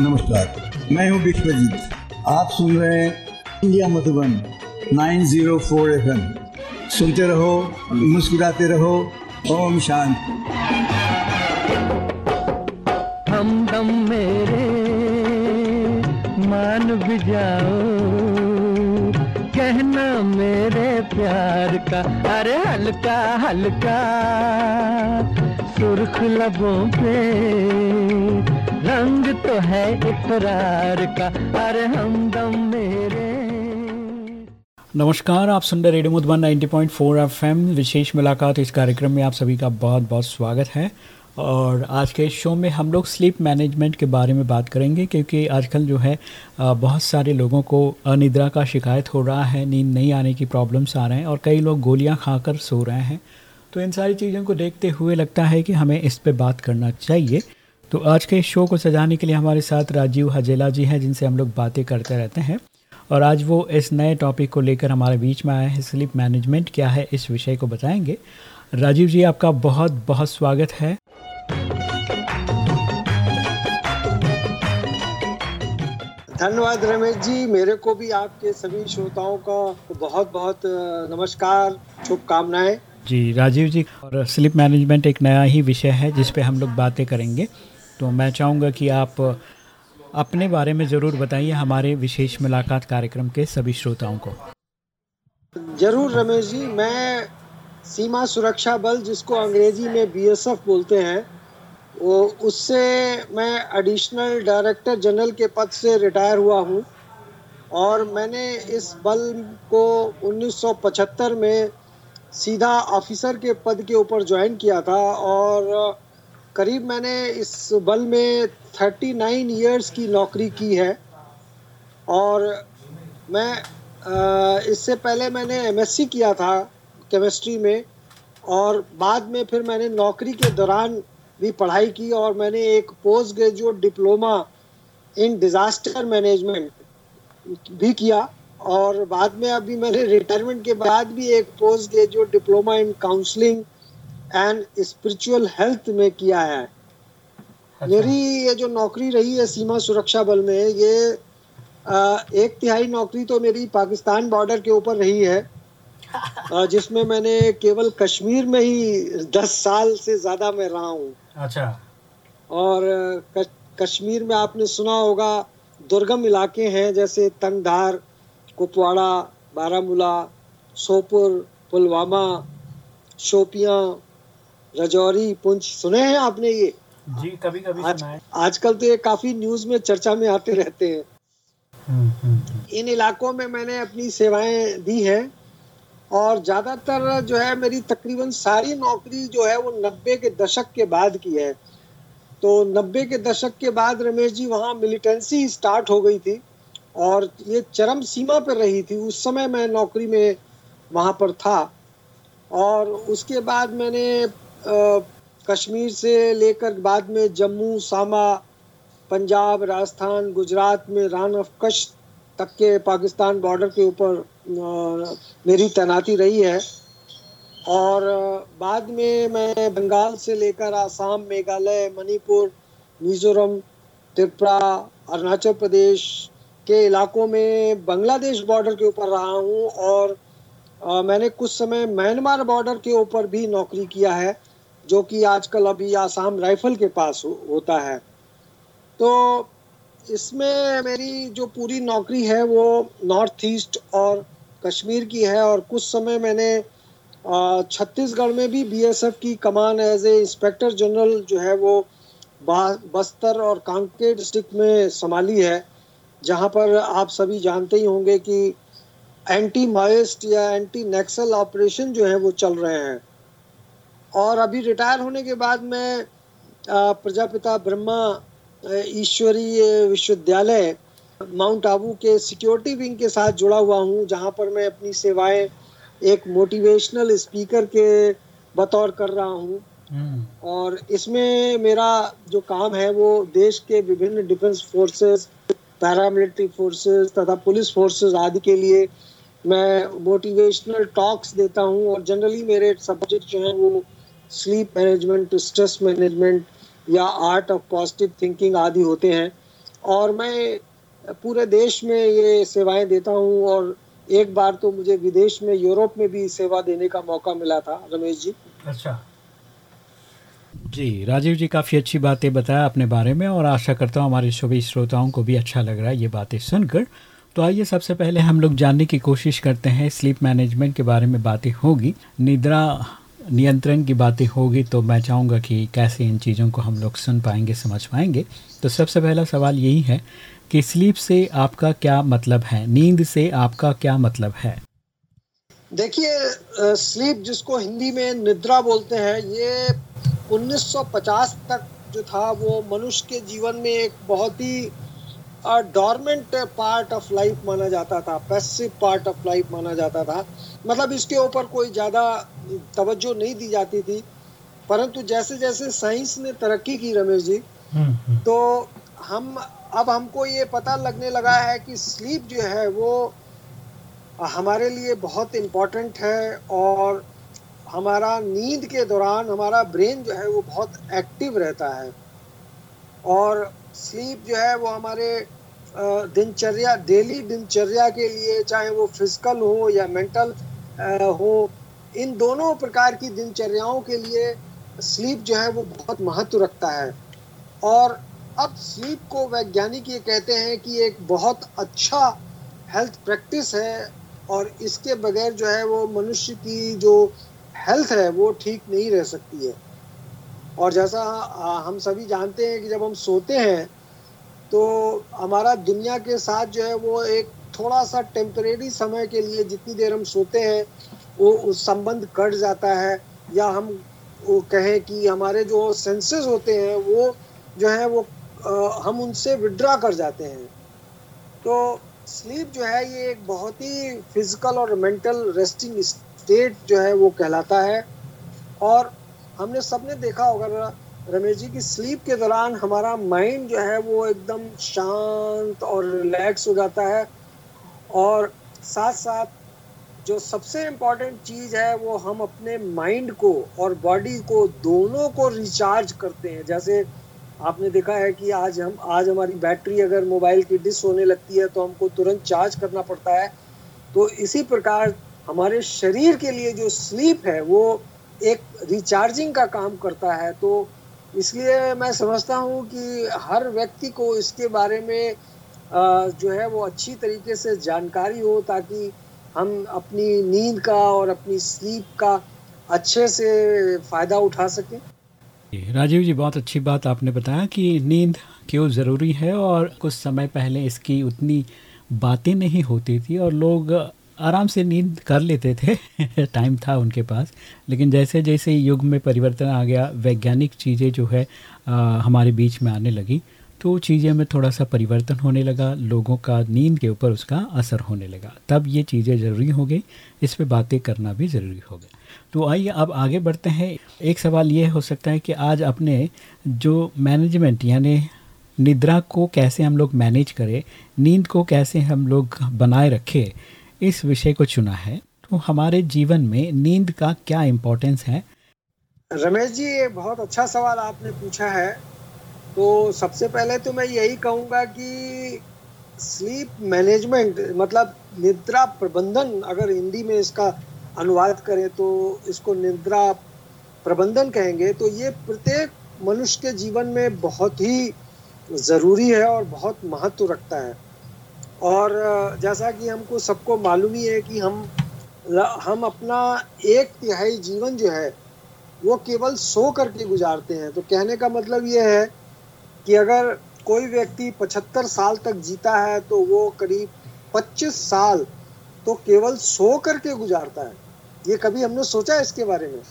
नमस्कार, मैं हूँ विश्वजीत। आप सुन रहे हैं इंडिया मधुबन 904 एफएम। सुनते रहो, मुस्कुराते रहो, ओम शांति। हम दम मेरे, मान भी जाओ। कहना मेरे प्यार का, अरे हल्का हल्का। सुर्ख लबों पे रंग तो है इकरार का अरे हमदम मेरे। नमस्कार, आप सुन रहे रेडियो मधुबन 90.4 एफएम। विशेष मुलाकात इस कार्यक्रम में आप सभी का बहुत बहुत स्वागत है। और आज के शो में हम लोग स्लीप मैनेजमेंट के बारे में बात करेंगे, क्योंकि आजकल जो है बहुत सारे लोगों को अनिद्रा का शिकायत हो रहा है, नींद नहीं आने की प्रॉब्लम्स आ रहे हैं और कई लोग गोलियाँ खाकर सो रहे हैं। तो इन सारी चीज़ों को देखते हुए लगता है कि हमें इस पर बात करना चाहिए। तो आज के शो को सजाने के लिए हमारे साथ राजीव हजेला जी हैं जिनसे हम लोग बातें करते रहते हैं। और आज वो इस नए टॉपिक को लेकर हमारे बीच में आए हैं स्लीप मैनेजमेंट क्या है इस विषय को बताएँगे। राजीव जी आपका बहुत बहुत स्वागत है। धन्यवाद रमेश जी मेरे को भी आपके सभी श्रोताओं का बहुत बहुत नमस्कार शुभकामनाएँ। जी राजीव जी और स्लिप मैनेजमेंट एक नया ही विषय है जिस पे हम लोग बातें करेंगे। तो मैं चाहूँगा कि आप अपने बारे में ज़रूर बताइए हमारे विशेष मुलाकात कार्यक्रम के सभी श्रोताओं को। ज़रूर रमेश जी, मैं सीमा सुरक्षा बल, जिसको अंग्रेज़ी में बीएसएफ बोलते हैं, वो उससे मैं एडिशनल डायरेक्टर जनरल के पद से रिटायर हुआ हूँ। और मैंने इस बल को 1975 में सीधा ऑफिसर के पद के ऊपर ज्वाइन किया था और करीब मैंने इस बल में 39 ईयर्स की नौकरी की है। और मैं इससे पहले मैंने एमएससी किया था केमिस्ट्री में, और बाद में फिर मैंने नौकरी के दौरान भी पढ़ाई की, और मैंने एक post graduate diploma in disaster management भी किया। और बाद में अभी मैंने रिटायरमेंट के बाद भी एक post graduate diploma in counselling and spiritual health में किया है। अच्छा। मेरी ये जो नौकरी रही है सीमा सुरक्षा बल में ये आ, एक तिहाई नौकरी तो मेरी पाकिस्तान बॉर्डर के ऊपर रही है जिसमें मैंने केवल कश्मीर में ही दस साल से ज़्यादा मैं रहा हूँ। अच्छा। और कश्मीर में आपने सुना होगा दुर्गम इलाके हैं जैसे तंगधार कुपवाड़ा बारामूला सोपुर पुलवामा शोपियाँ रजौरी पुंछ सुने हैं आपने ये? जी कभी कभी आज, सुना है। आजकल तो ये काफ़ी न्यूज़ में चर्चा में आते रहते हैं। हम्म, हम्म, हम्म। इन इलाकों में मैंने अपनी सेवाएँ दी हैं और ज़्यादातर जो है मेरी तकरीबन सारी नौकरी जो है वो नब्बे के दशक के बाद की है। तो नब्बे के दशक के बाद रमेश जी वहाँ मिलिटेंसी स्टार्ट हो गई थी और ये चरम सीमा पर रही थी। उस समय मैं नौकरी में वहाँ पर था और उसके बाद मैंने कश्मीर से लेकर बाद में जम्मू, सामा, पंजाब, राजस्थान, गुजरात में रान ऑफ़ कश तक के पाकिस्तान बॉर्डर के ऊपर मेरी तैनाती रही है। और बाद में मैं बंगाल से लेकर आसाम, मेघालय, मणिपुर, मिजोरम, त्रिपुरा, अरुणाचल प्रदेश के इलाकों में बांग्लादेश बॉर्डर के ऊपर रहा हूँ और मैंने कुछ समय म्यांमार बॉर्डर के ऊपर भी नौकरी किया है। जो कि आजकल अभी आसाम राइफल के पास हो, होता है। तो इसमें मेरी जो पूरी नौकरी है वो नॉर्थ ईस्ट और कश्मीर की है और कुछ समय मैंने छत्तीसगढ़ में भी बीएसएफ की कमान एज ए इंस्पेक्टर जनरल जो है वो बस्तर और कांकेर डिस्ट्रिक्ट में संभाली है जहाँ पर आप सभी जानते ही होंगे कि एंटी माइस्ट या एंटी नेक्सल ऑपरेशन जो है वो चल रहे हैं। और अभी रिटायर होने के बाद मैं प्रजापिता ब्रह्मा ईश्वरीय विश्वविद्यालय माउंट आबू के सिक्योरिटी विंग के साथ जुड़ा हुआ हूँ जहाँ पर मैं अपनी सेवाएँ एक मोटिवेशनल स्पीकर के बतौर कर रहा हूँ हम्म। और इसमें मेरा जो काम है वो देश के विभिन्न डिफेंस फोर्सेस पैरामिलिट्री फोर्सेस तथा पुलिस फोर्सेस आदि के लिए मैं मोटिवेशनल टॉक्स देता हूँ और जनरली मेरे सब्जेक्ट जो हैं वो स्लीप मैनेजमेंट स्ट्रेस मैनेजमेंट या आर्ट ऑफ़ पॉजिटिव थिंकिंग आदि होते हैं। और मैं पूरे देश में ये सेवाएँ देता हूँ और एक बार तो मुझे विदेश में, यूरोप में भी सेवा देने का मौका मिला था, रमेश जी। अच्छा। जी, राजीव जी काफ़ी अच्छी बातें बताया अपने बारे में और आशा करता हूँ हमारे सभी श्रोताओं को भी अच्छा लग रहा है ये बातें सुनकर। तो आइए सबसे पहले हम लोग जानने की कोशिश करते हैं स्लीप मैनेजमेंट के बारे में बातें होगी। निद्रा नियंत्रण की बातें होगी तो मैं चाहूँगा कि कैसे इन चीज़ों को हम लोग सुन पाएँगे, समझ पाएँगे। तो सबसे पहला सवाल यही है कि स्लीप से आपका क्या मतलब है? नींद से आपका क्या मतलब है? देखिए स्लीप जिसको हिंदी में निद्रा बोलते हैं, ये 1950 तक जो था, वो मनुष्य के जीवन में एक बहुत ही डॉर्मेंट पार्ट ऑफ़ लाइफ माना जाता था पैसिव पार्ट ऑफ़ लाइफ माना जाता था। मतलब इसके ऊपर कोई ज़्यादा तवज्जो नहीं दी जाती थी। परंतु जैसे जैसे साइंस ने तरक्की की रमेश जी हम्म, हम्म। तो हम अब हमको ये पता लगने लगा है कि स्लीप जो है वो हमारे लिए बहुत इम्पोर्टेंट है और हमारा नींद के दौरान हमारा ब्रेन जो है वो बहुत एक्टिव रहता है। और स्लीप जो है वो हमारे दिनचर्या, डेली दिनचर्या के लिए, चाहे वो फ़िज़िकल हो या मेंटल हो, इन दोनों प्रकार की दिनचर्याओं के लिए स्लीप जो है वो बहुत महत्व रखता है। और अब स्लीप को वैज्ञानिक ये कहते हैं कि एक बहुत अच्छा हेल्थ प्रैक्टिस है और इसके बगैर जो है वो मनुष्य की जो हेल्थ है वो ठीक नहीं रह सकती है। और जैसा हम सभी जानते हैं कि जब हम सोते हैं तो हमारा दुनिया के साथ जो है वो एक थोड़ा सा टेम्परेरी समय के लिए जितनी देर हम सोते हैं वो उस संबंध कट जाता है। या हम वो कहें कि हमारे जो सेंसेस होते हैं वो जो है वो आ, हम उनसे विड्रा कर जाते हैं। तो स्लीप जो है ये एक बहुत ही फ़िज़िकल और मेंटल रेस्टिंग स्टेट जो है वो कहलाता है। और हमने सबने देखा होगा रमेश जी की स्लीप के दौरान हमारा माइंड जो है वो एकदम शांत और रिलैक्स हो जाता है। और साथ साथ जो सबसे इम्पोर्टेंट चीज़ है वो हम अपने माइंड को और बॉडी को दोनों को रिचार्ज करते हैं। जैसे आपने देखा है कि आज हम, आज हमारी बैटरी अगर मोबाइल की डिस होने लगती है तो हमको तुरंत चार्ज करना पड़ता है। तो इसी प्रकार हमारे शरीर के लिए जो स्लीप है वो एक रिचार्जिंग का काम करता है। तो इसलिए मैं समझता हूँ कि हर व्यक्ति को इसके बारे में जो है वो अच्छी तरीके से जानकारी हो ताकि हम अपनी नींद का और अपनी स्लीप का अच्छे से फ़ायदा उठा सकें। राजीव जी, बहुत अच्छी बात आपने बताया कि नींद क्यों ज़रूरी है और कुछ समय पहले इसकी उतनी बातें नहीं होती थी और लोग आराम से नींद कर लेते थे टाइम था उनके पास। लेकिन जैसे जैसे युग में परिवर्तन आ गया वैज्ञानिक चीज़ें जो है आ, हमारे बीच में आने लगी तो चीज़ें में थोड़ा सा परिवर्तन होने लगा लोगों का नींद के ऊपर उसका असर होने लगा। तब ये चीज़ें ज़रूरी हो गई इस पर बातें करना भी ज़रूरी हो गया। तो आइए अब आगे बढ़ते हैं। एक सवाल ये हो सकता है कि आज अपने जो मैनेजमेंट यानी निद्रा को कैसे हम लोग मैनेज करें नींद को कैसे हम लोग बनाए रखें इस विषय को चुना है तो हमारे जीवन में नींद का क्या इम्पोर्टेंस है? रमेश जी, ये बहुत अच्छा सवाल आपने पूछा है। तो सबसे पहले तो मैं यही कहूँगा कि स्लीप मैनेजमेंट मतलब निद्रा प्रबंधन, अगर हिंदी में इसका अनुवाद करें तो इसको निद्रा प्रबंधन कहेंगे तो ये प्रत्येक मनुष्य के जीवन में बहुत ही ज़रूरी है और बहुत महत्व रखता है। और जैसा कि हमको सबको मालूम ही है कि हम हम अपना एक तिहाई जीवन जो है वो केवल सो करके गुजारते हैं। तो कहने का मतलब ये है कि अगर कोई व्यक्ति पचहत्तर साल तक जीता है तो वो करीब 25 साल तो केवल सो करके गुजारता है। ये कभी हमने सोचा इसके बारे में?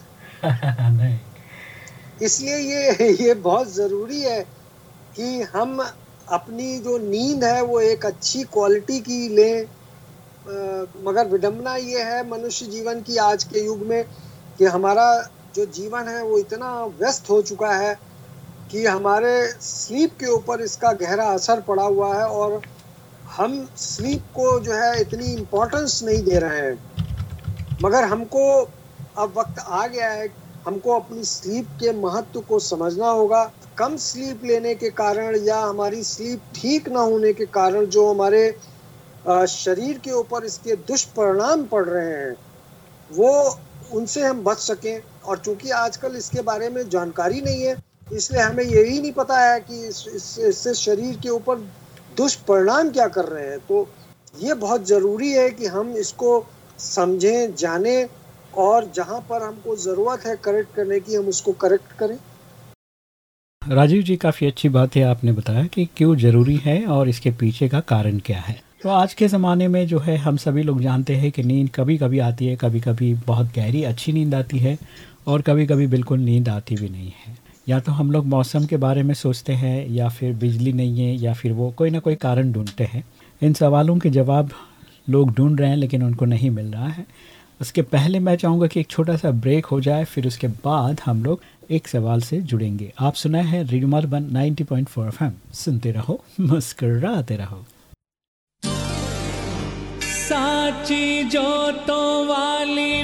नहीं। इसलिए ये ये बहुत ज़रूरी है कि हम अपनी जो नींद है वो एक अच्छी क्वालिटी की लें। मगर विडम्बना ये है मनुष्य जीवन की आज के युग में कि हमारा जो जीवन है वो इतना व्यस्त हो चुका है कि हमारे स्लीप के ऊपर इसका गहरा असर पड़ा हुआ है और हम स्लीप को जो है इतनी इम्पोर्टेंस नहीं दे रहे हैं। मगर हमको अब वक्त आ गया है हमको अपनी स्लीप के महत्व को समझना होगा। कम स्लीप लेने के कारण या हमारी स्लीप ठीक ना होने के कारण जो हमारे शरीर के ऊपर इसके दुष्परिणाम पड़ रहे हैं वो उनसे हम बच सकें। और चूँकि आजकल इसके बारे में जानकारी नहीं है इसलिए हमें यही नहीं पता है कि इससे इस, इस शरीर के ऊपर दुष्परिणाम क्या कर रहे हैं। तो ये बहुत ज़रूरी है कि हम इसको समझें जानें और जहाँ पर हमको ज़रूरत है करेक्ट करने की, हम उसको करेक्ट करें। राजीव जी, काफ़ी अच्छी बात है आपने बताया कि क्यों ज़रूरी है और इसके पीछे का कारण क्या है। तो आज के ज़माने में जो है, हम सभी लोग जानते हैं कि नींद कभी कभी आती है कभी कभी बहुत गहरी अच्छी नींद आती है और कभी कभी बिल्कुल नींद आती भी नहीं है। या तो हम लोग मौसम के बारे में सोचते हैं, या फिर बिजली नहीं है, या फिर वो कोई ना कोई कारण ढूंढते हैं। इन सवालों के जवाब लोग ढूंढ रहे हैं, लेकिन उनको नहीं मिल रहा है। उसके पहले मैं चाहूँगा कि एक छोटा सा ब्रेक हो जाए, फिर उसके बाद हम लोग एक सवाल से जुड़ेंगे। आप सुना है रेडियो मरबन 90.4 पॉइंट सुनते रहो, मुस्कराते रहो। साची जोतों वाली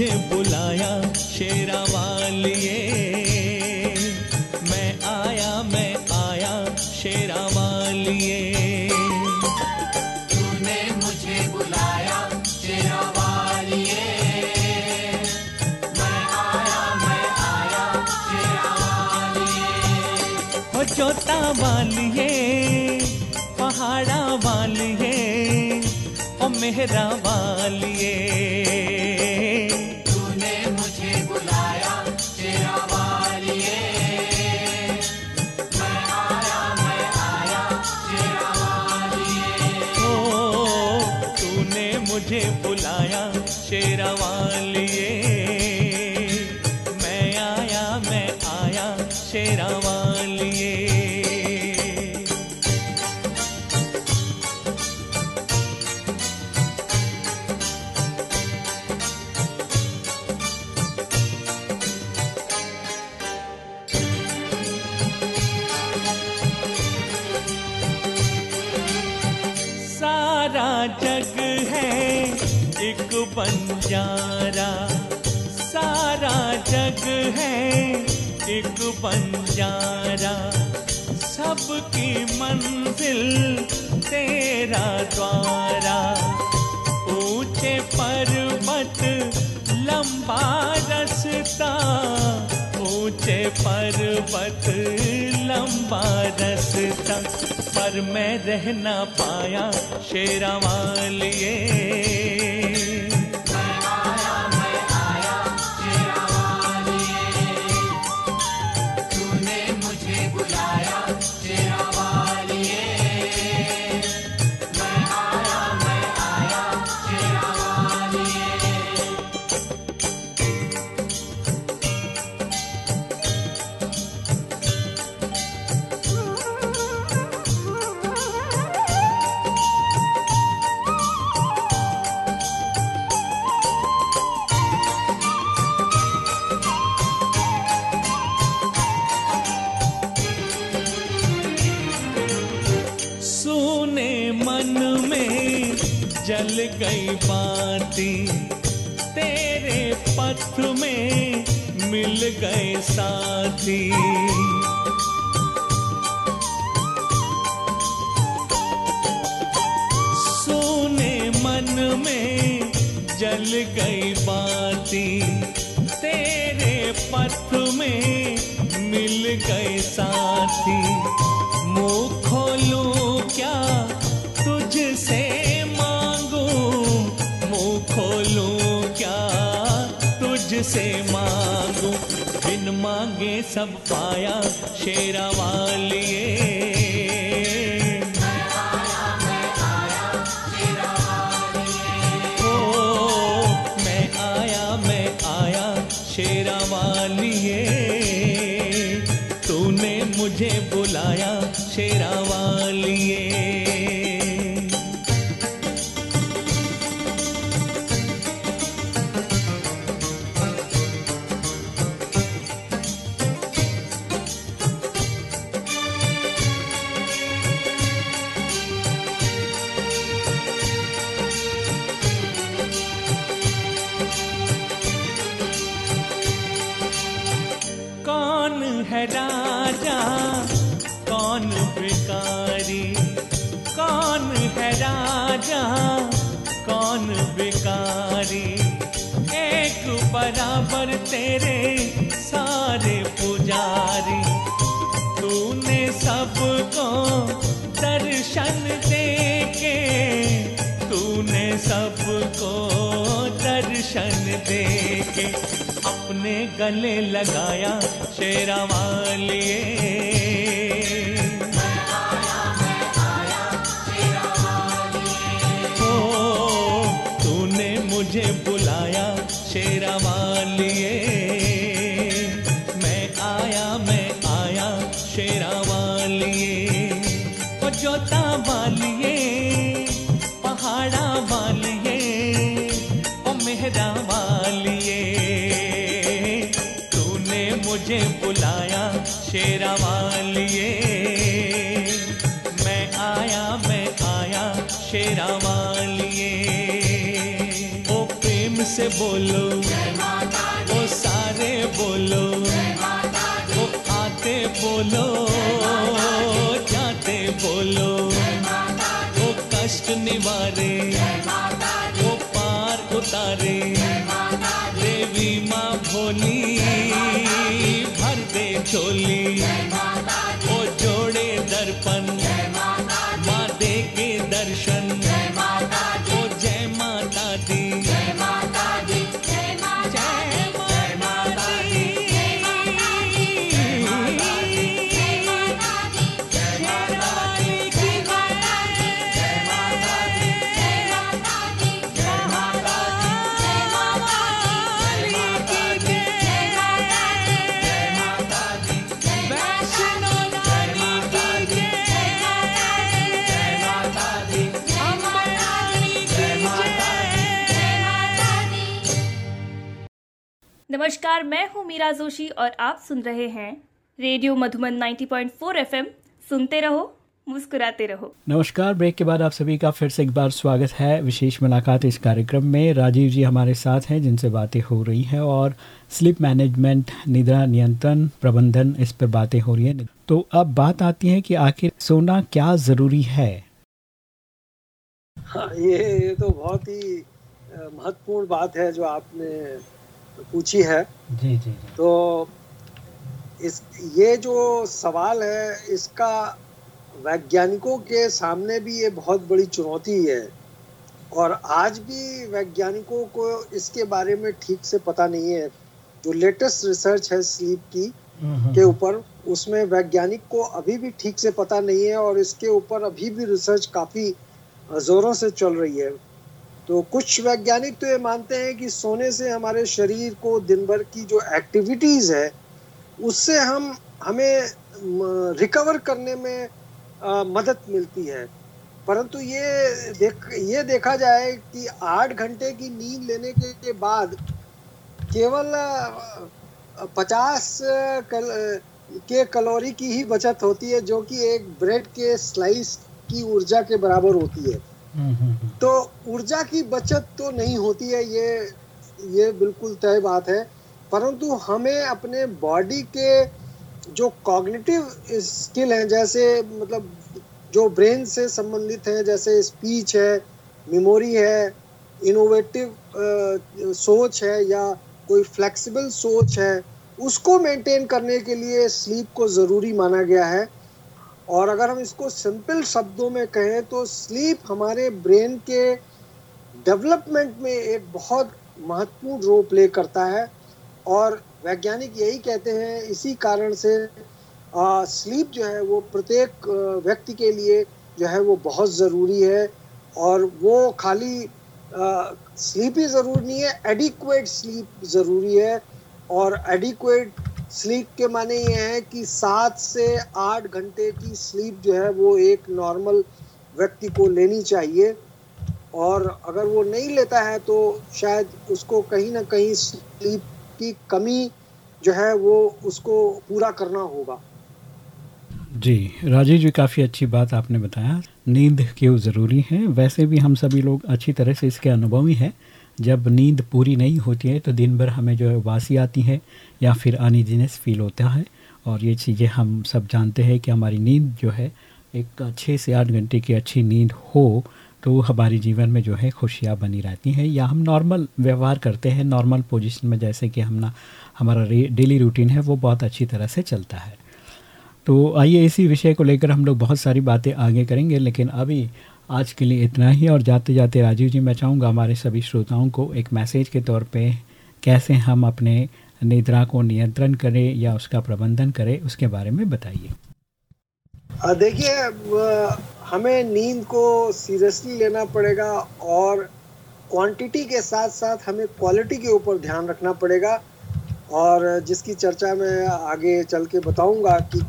मुझे बुलाया शेरा वालिए। मैं आया मैं आया शेरा वालिए। तूने मुझे बुलाया शेरा वालिए। मैं आया मैं आया शेरा वालिए। हो जोता वालिए पहाड़ा वालिए ओ मेहरा वालिए। शेरावालिए। है एक बंजारा सबकी मंजिल तेरा द्वारा। ऊँचे पर्वत, लंबा रसता। ऊँचे पर्वत, लंबा रसता। पर मैं रह ना पाया शेरा बाती तेरे पथ में मिल गए साथी। सोने मन में जल गई बाती। तेरे पथ में मिल गए साथी। से मांगू बिन मांगे सब पाया शेरा वालिए। बराबर तेरे सारे पुजारी। तूने सबको दर्शन दे के तूने सबको दर्शन दे के अपने गले लगाया शेरा बोलो। वो सारे बोलो। वो आते बोलो। जाते बोलो। वो कष्ट निवारे। वो पार उतारे। देवी माँ भोली, भर दे झोली। नमस्कार मैं हूँ मीरा जोशी और आप सुन रहे हैं रेडियो मधुबन 90.4 एफएम सुनते रहो मुस्कुराते रहो। नमस्कार ब्रेक के बाद आप सभी का फिर से एक बार स्वागत है। विशेष मुलाकात इस कार्यक्रम में राजीव जी हमारे साथ हैं जिनसे बातें हो रही हैं और स्लिप मैनेजमेंट निद्रा नियंत्रण प्रबंधन इस पर बातें हो रही हैं। तो अब बात आती है कि आखिर सोना क्या ज़रूरी है? हाँ ये ये तो बहुत ही महत्वपूर्ण बात है जो आपने पूछी है। जी जी जी। तो इस ये जो सवाल है इसका वैज्ञानिकों के सामने भी ये बहुत बड़ी चुनौती है। और आज भी वैज्ञानिकों को इसके बारे में ठीक से पता नहीं है। जो लेटेस्ट रिसर्च है स्लीप की के ऊपर उसमें वैज्ञानिक को अभी भी ठीक से पता नहीं है और इसके ऊपर अभी भी रिसर्च काफ़ी जोरों से चल रही है। तो कुछ वैज्ञानिक तो ये मानते हैं कि सोने से हमारे शरीर को दिन भर की जो एक्टिविटीज़ है उससे हम हमें रिकवर करने में अ, मदद मिलती है। परंतु ये देख ये देखा जाए कि आठ घंटे की नींद लेने के, के बाद केवल पचास कल, के कैलोरी की ही बचत होती है जो कि एक ब्रेड के स्लाइस की ऊर्जा के बराबर होती है। तो ऊर्जा की बचत तो नहीं होती है, ये ये बिल्कुल तय बात है। परंतु हमें अपने बॉडी के जो कॉग्निटिव स्किल हैं, जैसे मतलब जो ब्रेन से संबंधित हैं, जैसे स्पीच है मेमोरी है इनोवेटिव सोच है या कोई फ्लेक्सिबल सोच है, उसको मेंटेन करने के लिए स्लीप को ज़रूरी माना गया है। और अगर हम इसको सिंपल शब्दों में कहें तो स्लीप हमारे ब्रेन के डेवलपमेंट में एक बहुत महत्वपूर्ण रोल प्ले करता है। और वैज्ञानिक यही कहते हैं इसी कारण से आ, स्लीप जो है वो प्रत्येक व्यक्ति के लिए जो है वो बहुत ज़रूरी है। और वो खाली स्लीप ही ज़रूरी नहीं है एडिक्वेट स्लीप ज़रूरी है। और एडिक्वेट स्लीप के माने ये है कि सात से आठ घंटे की स्लीप जो है वो एक नॉर्मल व्यक्ति को लेनी चाहिए। और अगर वो नहीं लेता है तो शायद उसको कहीं ना कहीं स्लीप की कमी जो है वो उसको पूरा करना होगा। जी, राजीव जी, काफ़ी अच्छी बात आपने बताया। नींद क्यों ज़रूरी है? वैसे भी हम सभी लोग अच्छी तरह से इसके अनुभवी हैं। जब नींद पूरी नहीं होती है तो दिन भर हमें जो है वासी आती है, या फिर अनइजीनेस फील होता है। और ये चीज़ें हम सब जानते हैं कि हमारी नींद जो है, एक छः से आठ घंटे की अच्छी नींद हो तो हमारे जीवन में जो है खुशियाँ बनी रहती हैं। या हम नॉर्मल व्यवहार करते हैं, नॉर्मल पोजिशन में, जैसे कि हम ना, हमारा डेली रूटीन है, वो बहुत अच्छी तरह से चलता है। तो आइए इसी विषय को लेकर हम लोग बहुत सारी बातें आगे करेंगे, लेकिन अभी आज के लिए इतना ही, और जाते जाते राजीव जी, मैं चाहूँगा हमारे सभी श्रोताओं को एक मैसेज के तौर पे कैसे हम अपने निद्रा को नियंत्रण करें या उसका प्रबंधन करें, उसके बारे में बताइए। देखिए हमें नींद को सीरियसली लेना पड़ेगा और क्वांटिटी के साथ साथ हमें क्वालिटी के ऊपर ध्यान रखना पड़ेगा। और जिसकी चर्चा मैं आगे चल के बताऊँगा कि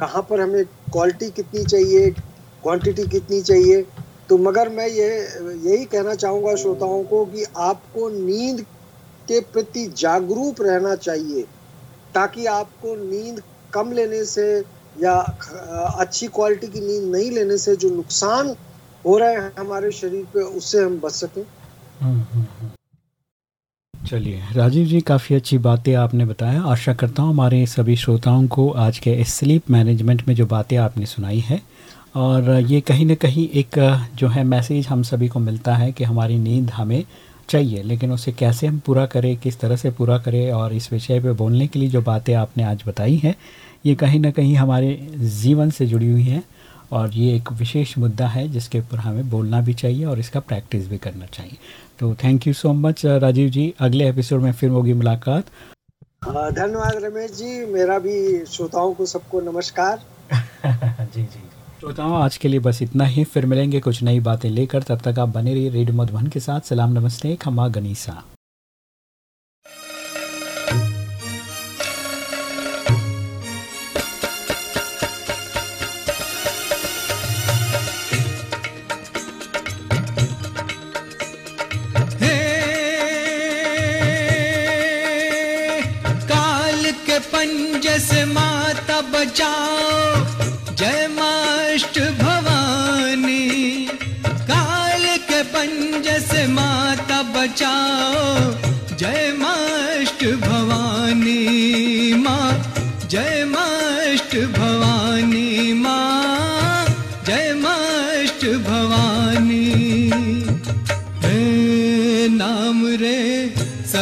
कहाँ पर हमें क्वालिटी कितनी चाहिए, क्वांटिटी कितनी चाहिए तो मगर मैं ये, यही कहना चाहूँगा श्रोताओं को कि आपको नींद के प्रति जागरूक रहना चाहिए, ताकि आपको नींद कम लेने से या अच्छी क्वालिटी की नींद नहीं लेने से जो नुकसान हो रहे हैं हमारे शरीर पे, उससे हम बच सकें। चलिए, राजीव जी, काफ़ी अच्छी बातें आपने बताया। आशा करता हूँ हमारे सभी श्रोताओं को आज के स्लीप मैनेजमेंट में जो बातें आपने सुनाई है और ये कहीं ना कहीं एक जो है मैसेज हम सभी को मिलता है कि हमारी नींद हमें चाहिए लेकिन उसे कैसे हम पूरा करें किस तरह से पूरा करें और इस विषय पे बोलने के लिए जो बातें आपने आज बताई हैं ये कहीं ना कहीं हमारे जीवन से जुड़ी हुई हैं और ये एक विशेष मुद्दा है जिसके ऊपर हमें बोलना भी चाहिए और इसका प्रैक्टिस भी करना चाहिए। तो thank you so much Rajiv ji. अगले एपिसोड में फिर होगी मुलाकात। धन्यवाद रमेश जी। मेरा भी श्रोताओं को सबको नमस्कार। जी जी। श्रोताओं, आज के लिए बस इतना ही। फिर मिलेंगे कुछ नई बातें लेकर। तब तक आप बने रहिए रेडियो मधुबन के साथ। सलाम नमस्ते, खमा गनीसा।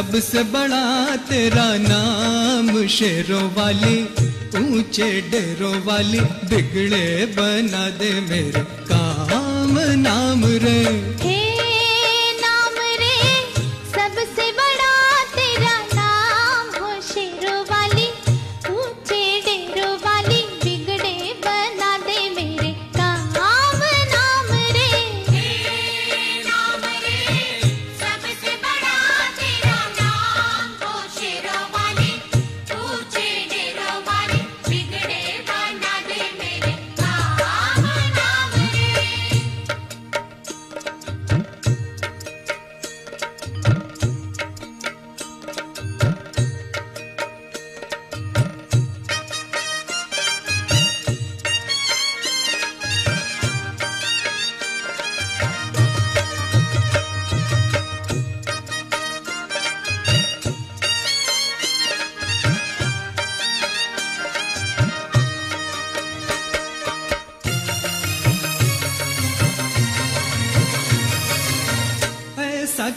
सबसे बड़ा तेरा नाम शेरों वाली, ऊँचे डेरों वाली, बिगड़े बना दे मेरे काम नाम रे। हे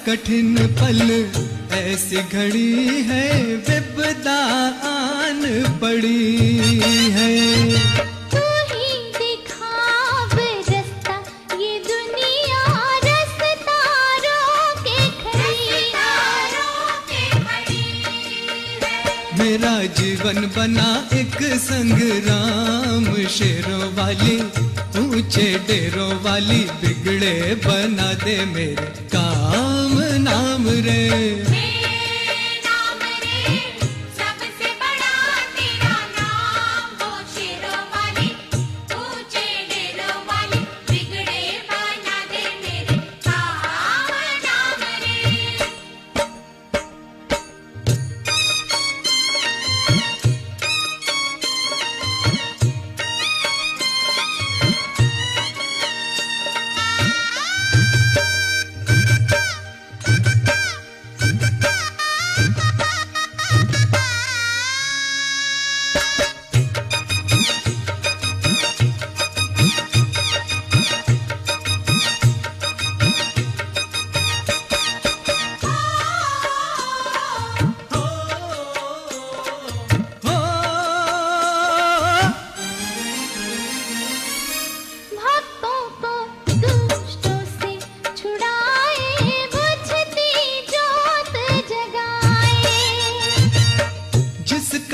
कठिन पल ऐसी घड़ी है विपदा आन पड़ी है। मेरा जीवन बना एक संग राम शेरों वाली ऊँचे डेरों वाली बिगड़े बना दे मेरे का नाम रे।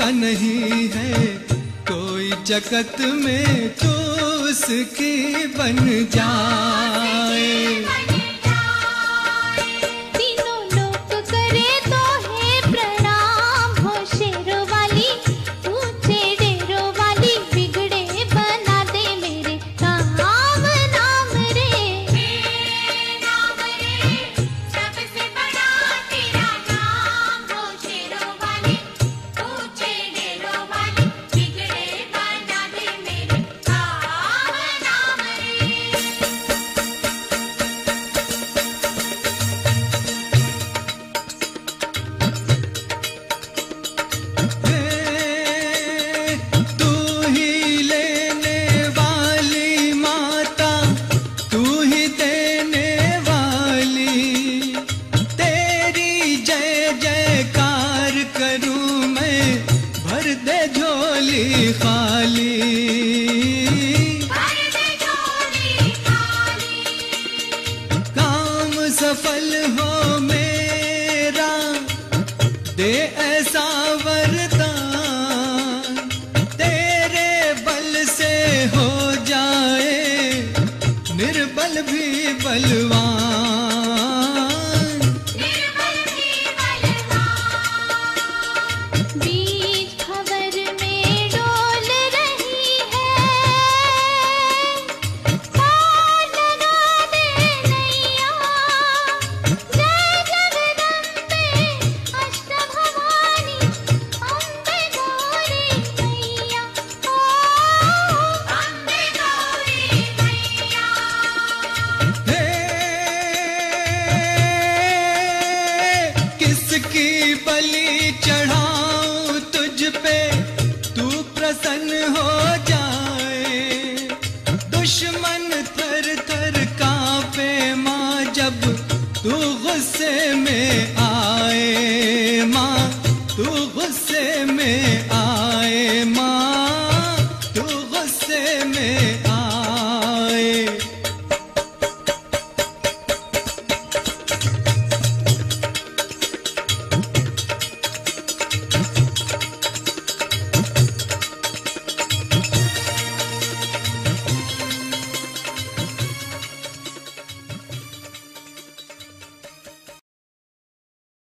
का नहीं है। कोई जगत में तो उसकी बन जाए। कृपा